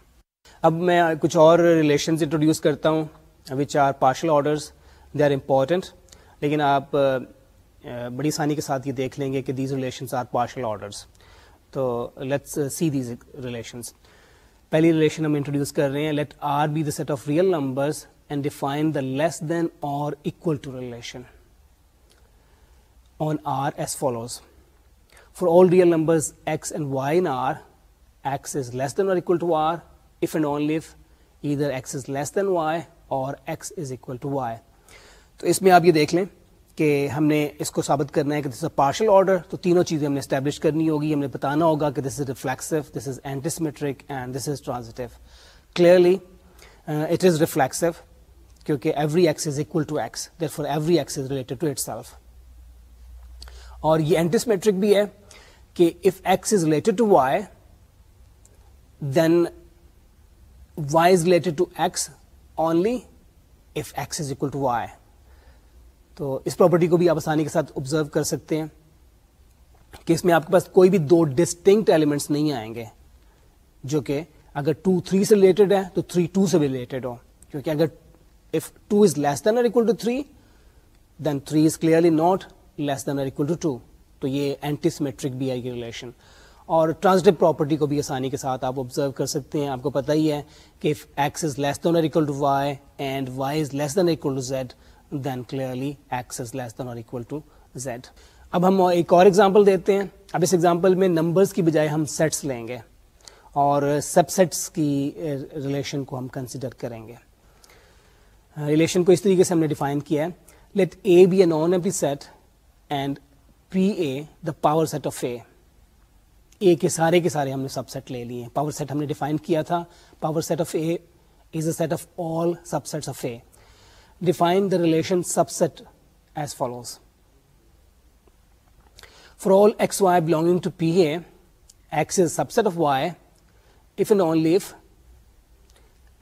اب میں کچھ اور ریلیشنز انٹروڈیوس کرتا ہوں which are partial orders they are important لیکن آپ بڑی آسانی کے ساتھ یہ دیکھ لیں گے کہ these relations are partial orders تو لیٹس سی دیز ریلیشنز پہلی ریلیشن ہم انٹروڈیوس کر رہے ہیں let R be the set of real numbers and define the less than or equal to relation on R as follows for all real numbers x and y in R x is less than or equal to R if and only if either x is less than y or is equal to تو اس میں آپ یہ دیکھ لیں کہ ہم نے اس کو ثابت کرنا ہے کہ دس از پارشل آرڈر تو تینوں چیزیں ہم نے اسٹیبلش کرنی ہوگی ہم نے بتانا ہوگا کہ this is reflexive this is antisymmetric and this is transitive clearly it is reflexive کیونکہ every x is equal to x therefore every x is related to itself اور یہ اینٹیسمیٹرک بھی ہے کہ if x is related to y then y is related to x only if x is equal to y تو اس پراپرٹی کو بھی آپ آسانی کے ساتھ آبزرو کر سکتے ہیں کہ اس میں آپ کے پاس کوئی بھی دو ڈسٹنکٹ ایلیمنٹس نہیں آئیں گے جو کہ اگر ٹو تھری سے ریلیٹڈ ہے تو تھری ٹو سے بھی ریلیٹڈ ہو کیونکہ اگر if to is less than or equal to three then three is clearly not less than or equal to to تو یہ اینٹی سیمیٹرک بھی آئے گی ریلیشن اور ٹرانسٹو پراپرٹی کو بھی آسانی کے ساتھ آپ آبزرو کر سکتے ہیں آپ کو پتا ہی ہے کہ if x x is is is less less less than than than than or or equal equal equal to to to y y and z z clearly اب ہم ایک اور ایگزامپل دیتے ہیں اب اس ایگزامپل میں نمبرس کی بجائے ہم سیٹس لیں گے اور سب سیٹس کی ریلیشن eh, کو ہم کنسیڈر کریں گے ریلیشن کو اس طریقے سے ہم نے ڈیفائن کیا ہے let A be a non a set and P A the power set of A A کے سارے کے سارے ہم نے سب سیٹ لے لیے پاور سیٹ ہم نے ڈیفائن کیا تھا power set of A is a set of all subsets of A define the relation subset as follows for all x y belonging to P A x is subset of y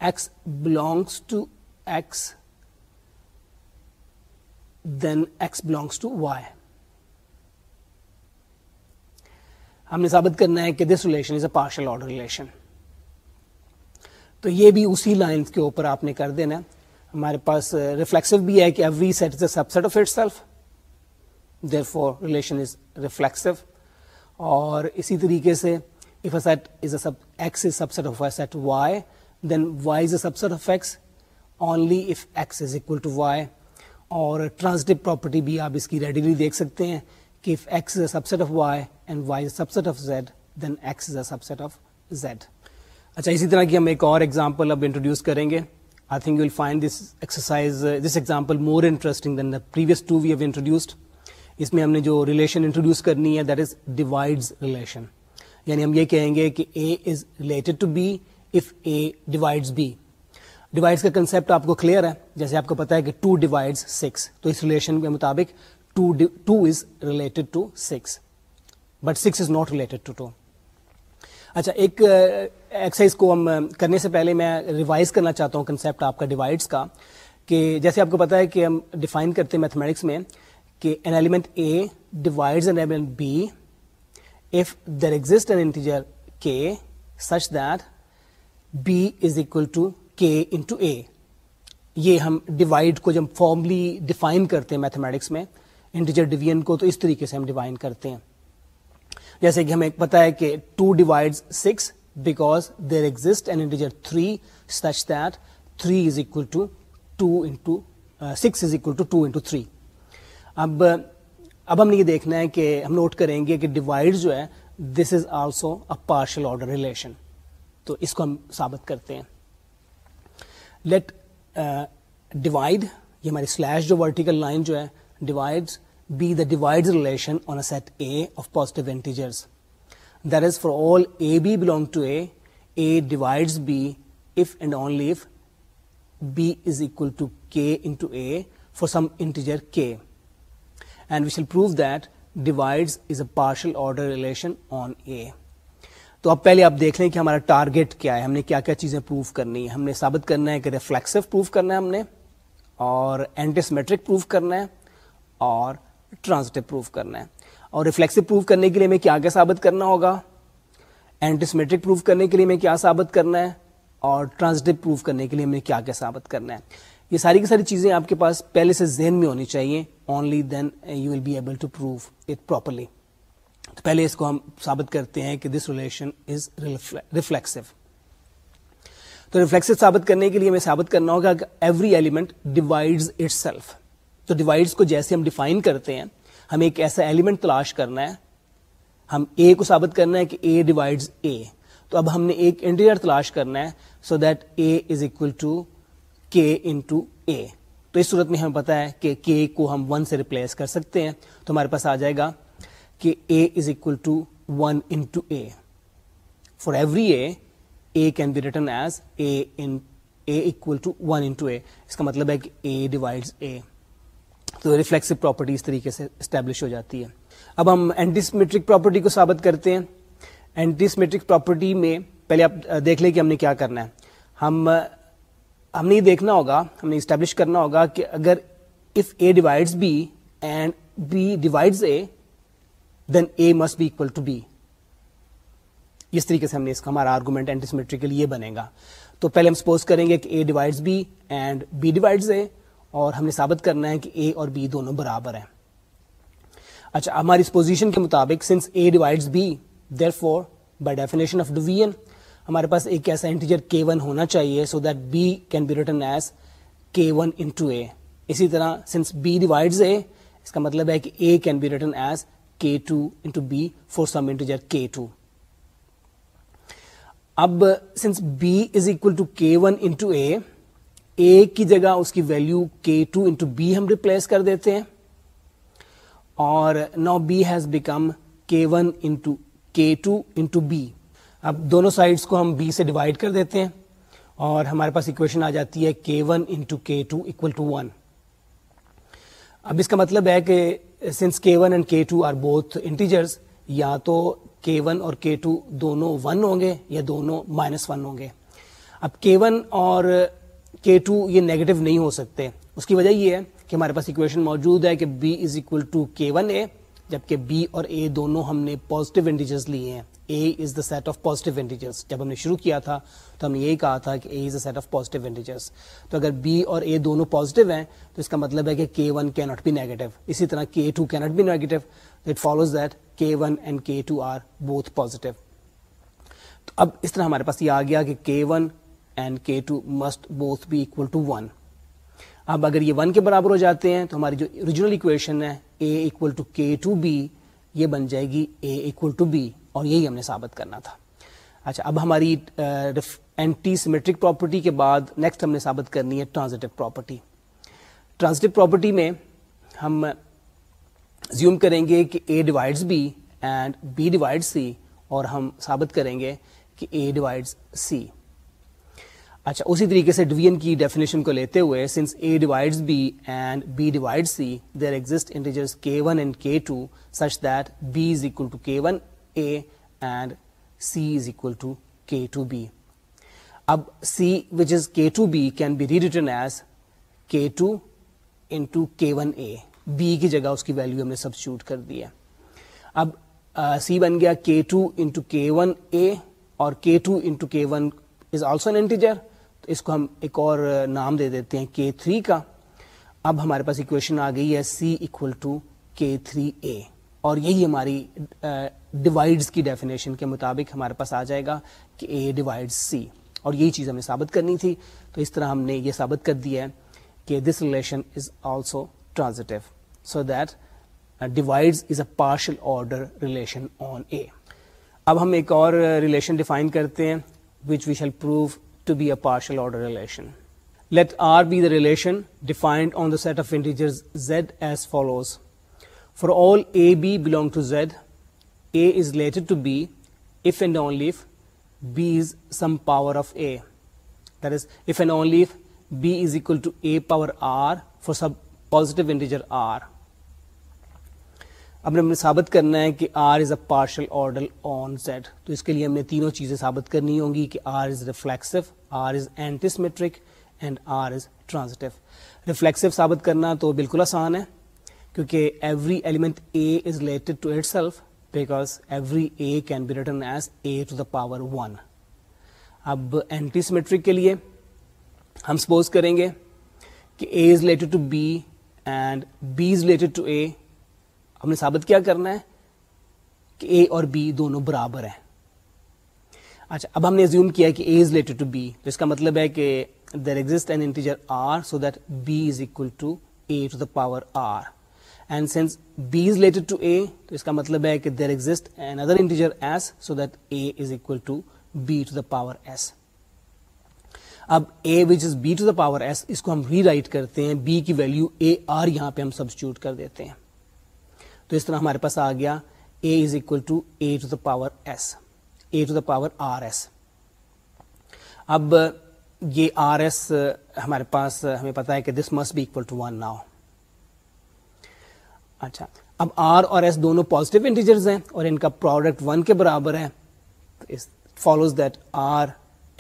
lux belongs to then x belongs to y ہم نے ثابت کرنا ہے کہ this relation is a partial order relation تو یہ بھی اسی لائن کے اوپر آپ نے کر دینا ہے ہمارے پاس ریفلیکسو uh, بھی ہے کہ every set is a subset of itself therefore relation is reflexive اور اسی طریقے سے if a set is a sub X is subset of a set Y then Y is a subset of X only if X is equal to Y اور ٹرانسٹیو پراپرٹی بھی آپ اس کی ریڈیلی دیکھ سکتے ہیں کہ subset of y and y is subset of Z X is a subset of Z اچھا اسی طرح کی ہم ایک اور ایگزامپل اب انٹروڈیوس کریں گے I think you will find this exercise this example more interesting than the previous two we have introduced اس میں ہم نے جو ریلیشن انٹروڈیوس کرنی ہے دیٹ از ڈیوائڈز ریلیشن یعنی ہم یہ کہیں گے کہ a is related to b if a divides b divides کا کنسیپٹ آپ کو کلیئر ہے جیسے آپ کو پتا ہے کہ ٹو ڈیوائڈز سکس تو اس ریلیشن کے مطابق two is related to six but six is not related to two اچھا ایکسرسائز کو ہم کرنے سے پہلے میں ریوائز کرنا چاہتا ہوں کنسپٹ آپ کا ڈیوائڈس کا کہ جیسے آپ کو پتا ہے کہ ہم ڈیفائن کرتے ہیں میتھمیٹکس میں کہ an element a divide b if there exist an integer k such that b is equal to k into a یہ ہم ڈیوائڈ کو جب فارملی ڈیفائن کرتے ہیں میتھمیٹکس میں انٹیجر ڈویژن کو تو اس طریقے سے ہم ڈیوائن کرتے ہیں جیسے کہ ہمیں پتا ہے کہ two divide six because there exist an integer three such that three is equal to two into six is equal to two into three اب اب ہم نے یہ دیکھنا ہے کہ ہم نوٹ کریں گے کہ ڈیوائڈ جو ہے this is also a partial order relation تو اس کو ہم ثابت کرتے ہیں لیٹ ڈیوائڈ uh, یہ ہماری سلیش جو ورٹیکل لائن جو ہے divide B the divides relation all A B belong to A A divides B if and only B is equal to K N for some integer K and we shall prove that divide is a partial order relation on A تو اب پہلے آپ دیکھ لیں کہ ہمارا ٹارگیٹ کیا ہے ہم نے کیا کیا چیزیں پروف کرنی ہے ہم نے ثابت کرنا ہے کہ ریفلیکسو پروف کرنا ہے ہم نے اور اینٹیسمیٹرک پروف کرنا ہے اور ٹرانزٹو پروف کرنا ہے اور ریفلیکسو پروف کرنے کے لیے میں کیا کیا ثابت کرنا ہوگا اینٹیسمیٹرک پروف کرنے کے لیے میں کیا ثابت کرنا ہے اور ٹرانزٹو پروف کرنے کے لیے ہم کیا کیا ثابت کرنا ہے یہ ساری کی ساری چیزیں آپ کے پاس پہلے سے ذہن میں ہونی چاہیے only then you will be able to proof it properly تو پہلے اس کو ہم ثابت کرتے ہیں کہ دس ریلیشن از ریفلیکسو تو ریفلیکسو ثابت کرنے کے لیے ہمیں ثابت کرنا ہوگا کہ every element divides itself تو ڈیوائڈس کو جیسے ہم ڈیفائن کرتے ہیں ہمیں ایسا ایلیمنٹ تلاش کرنا ہے ہم اے کو ثابت کرنا ہے کہ اے ڈیوائڈز اے تو اب ہم نے ایک انٹیریئر تلاش کرنا ہے so that a is equal to k into a تو اس صورت میں ہمیں پتا ہے کہ کے کو ہم ون سے ریپلیس کر سکتے ہیں تو ہمارے پاس آ جائے گا کہ a is equal to one in for every a a can be written as a a equal to one اس کا مطلب ہے کہ اے اے تو ریفلیکسو پراپرٹی اس طریقے سے اسٹیبلش ہو جاتی ہے اب ہم اینٹیسمیٹرک پراپرٹی کو ثابت کرتے ہیں اینٹیسمیٹرک پراپرٹی میں پہلے آپ دیکھ لیں کہ ہم نے کیا کرنا ہے ہم ہم نے یہ دیکھنا ہوگا ہم نے اسٹیبلش کرنا ہوگا کہ اگر if a divides b and b divides a then a must be equal to b اس طریقے سے ہم نے اس کا ہمارا آرگومنٹ اینٹیسمیٹرک کے لیے بنے گا تو پہلے ہم سپوز کریں گے کہ a divides b and b divides a اور ہم نے ثابت کرنا ہے کہ اے اور بی دونوں برابر ہیں اچھا ہماری اس پوزیشن کے مطابق since A divides B therefore by definition of division ہمارے پاس ایک ایسا انٹیجر کے ون ہونا چاہیے so that B can be written as K one into A اسی طرح سنس بی ڈیوائڈز اے اس کا مطلب ہے کہ a can be written as k two into b for some integer k two اب since b is equal to k one to A A کی جگہ اس کی value K two into B ہم ریپلیس کر دیتے ہیں اور B has become K K one into into two B B اب دونوں سائڈس کو ہم سے ڈیوائڈ کر دیتے ہیں اور ہمارے پاس اکویشن آ جاتی ہے k k one one into two two equal اب اس کا مطلب ہے کہ since k one and k two are both integers یا تو کے ون اور کے ٹو دونوں ون ہوں گے یا دونوں مائنس ون ہوں گے اب کے ون اور کے ٹو یہ نیگیٹو نہیں ہو سکتے اس کی وجہ یہ ہے کہ ہمارے پاس اکویشن موجود ہے کہ b is equal to k one a جبکہ بی اور اے دونوں ہم نے پازیٹیو انڈیجز لیے ہیں A is the set of positive integers جب ہم نے شروع کیا تھا تو ہم نے یہی کہا تھا کہ A is the set of positive integers تو اگر بی اور اے دونوں پازیٹیو ہیں تو اس کا مطلب ہے کہ کے ون کی ناٹ بی نیگیٹو اسی طرح کے ٹو کی not be negative it follows that k one and k two are both positive اب اس طرح ہمارے پاس یہ آ گیا کہ k one and k two must both be equal to one اب اگر یہ ون کے برابر ہو جاتے ہیں تو ہماری جو اوریجنل اکویشن ہے a equal to k two b یہ بن جائے گی اے ایکول ٹو بی اور یہی ہم نے ثابت کرنا تھا اچھا اب ہماری اینٹی سیمیٹرک پراپرٹی کے بعد نیکسٹ ہم نے ثابت کرنی ہے ٹرانزٹو پراپرٹی ٹرانزٹو پراپرٹی میں ہم زیوم کریں گے کہ a divides b and b divide c اور ہم ثابت کریں گے کہ اے ڈیوائڈ سی اچھا اسی طریقے سے ڈویژن کی ڈیفینیشن کو لیتے ہوئے since a divides b and b divide c there exist integers k one and k two such that b is equal to k one a and c is equal to k two b اب c which is k two b can be rewritten as k two into k one a b کی جگہ اس کی ویلیو ہم نے سبسٹیوٹ کر دی ہے اب سی uh, بن گیا k two into k one a اور k two into k one is also an integer اس کو ہم ایک اور نام دے دیتے ہیں کے تھری کا اب ہمارے پاس اکویشن آ گئی ہے c equal to k three a اور یہی ہماری ڈیوائڈس کی ڈیفینیشن کے مطابق ہمارے پاس آ جائے گا کہ اے ڈیوائڈ سی اور یہی چیز ہمیں ثابت کرنی تھی تو اس طرح ہم نے یہ ثابت کر دیا ہے کہ this relation is also so that divides is a partial order relation on A اب ہم ایک اور ریلیشن ڈیفائن کرتے ہیں which we shall prove to be a partial order relation. Let R be the relation defined on the set of integers Z as follows. For all AB belong to Z, A is related to B if and only if B is some power of A. That is, if and only if B is equal to A power R for some positive integer R. اب نے ہم نے ثابت کرنا ہے کہ R is a partial order on Z تو اس کے لیے ہم نے تینوں چیزیں ثابت کرنی ہوں گی کہ R is reflexive R is antisymmetric and R is transitive reflexive ثابت کرنا تو بالکل آسان ہے کیونکہ every element a is related to self because every a can be written as a to the power one اب اینٹیسمیٹرک کے لیے ہم سپوز کریں گے کہ a is related to b and b is related to a ہم نے ثابت کیا کرنا ہے کہ اے اور بی دونوں برابر ہیں اچھا اب ہم نے زیوم کیا کہ a is related to b تو اس کا مطلب ہے کہ there exist an integer r so that b is equal to a to the power r and since b is related to a تو اس کا مطلب ہے کہ there exist an other integer s so that a is equal to b to the power s اب a which is b to the power s اس کو ہم ری رائٹ کرتے ہیں بی کی ویلیو اے آر یہاں پہ ہم سبسٹیوٹ کر دیتے ہیں تو اس طرح ہمارے پاس آ گیا a is equal to a to the power s a to the power r s اب یہ آر ایس ہمارے پاس ہمیں پتا ہے کہ this must be equal to one now اچھا اب آر اور ایس دونوں پوزیٹو انٹیجرز ہیں اور ان کا پروڈکٹ ون کے برابر ہے follows that r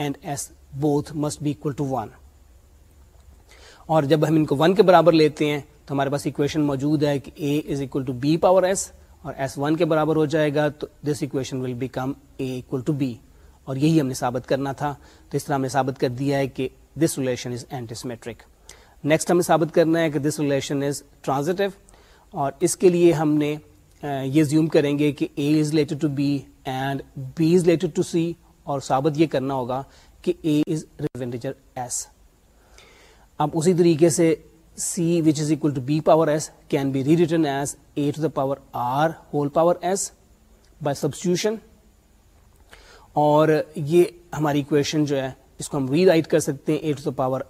and s both must be equal to one اور جب ہم ان کو ون کے برابر لیتے ہیں تو ہمارے پاس اکویشن موجود ہے کہ a is equal to b power s اور ایس ون کے برابر ہو جائے گا تو this equation will become a equal to b اور یہی ہم نے ثابت کرنا تھا تو اس طرح ہم نے ثابت کر دیا ہے کہ دس ریلیشن از نیکسٹ ہمیں ثابت کرنا ہے کہ دس ریلیشن از ٹرانزٹیو اور اس کے لیے ہم نے یہ زیوم کریں گے کہ a is related to b and b is related to c اور ثابت یہ کرنا ہوگا کہ اے از ایس اب اسی طریقے سے C which is equal to B power S can be re as a A to the power R whole power S by substitution اور یہ ہماری اکویشن جو ہے اس کو ہم ری رائٹ کر سکتے ہیں A to the power R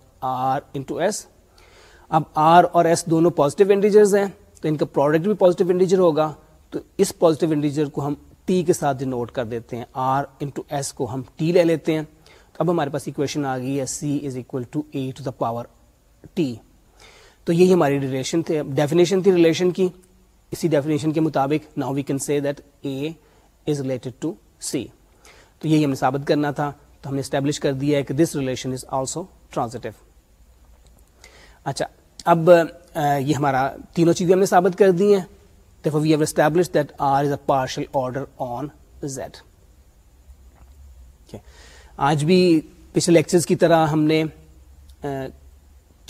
R into S S اب اور دونوں پازیٹیو انڈیجرز ہیں تو ان کا پروڈکٹ بھی پازیٹیو انڈیجر ہوگا تو اس پازیٹیو انڈیجر کو ہم ٹی کے ساتھ نوٹ کر دیتے ہیں آر انٹو ایس کو ہم ٹی لے لیتے ہیں اب ہمارے پاس آ گئی ہے C is equal to A to the power T تو یہی ہماری ریلیشن تھے ڈیفینیشن تھی ریلیشن کی اسی ڈیفینیشن کے مطابق now we can see that a is related to c تو یہی ہم نے ثابت کرنا تھا تو ہم نے اسٹیبلش کر دیا ہے کہ this relation is also transitive اچھا اب یہ ہمارا تینوں چیزیں ہم نے ثابت کر دی ہیں therefore we have establish that R is a partial order on Z آج بھی پچھلے لیکچرز کی طرح ہم نے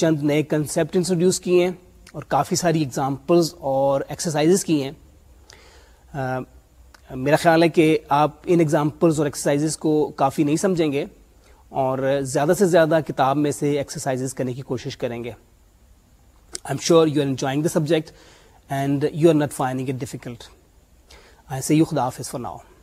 چند نئے کنسیپٹ انٹروڈیوس کیے ہیں اور کافی ساری ایگزامپلز اور ایکسرسائزز کی ہیں میرا خیال ہے کہ آپ ان ایگزامپلز اور ایکسرسائزز کو کافی نہیں سمجھیں گے اور زیادہ سے زیادہ کتاب میں سے ایکسرسائزز کرنے کی کوشش کریں گے I'm sure you are enjoying the subject and you are not finding it difficult I see خدا حافظ فار ناؤ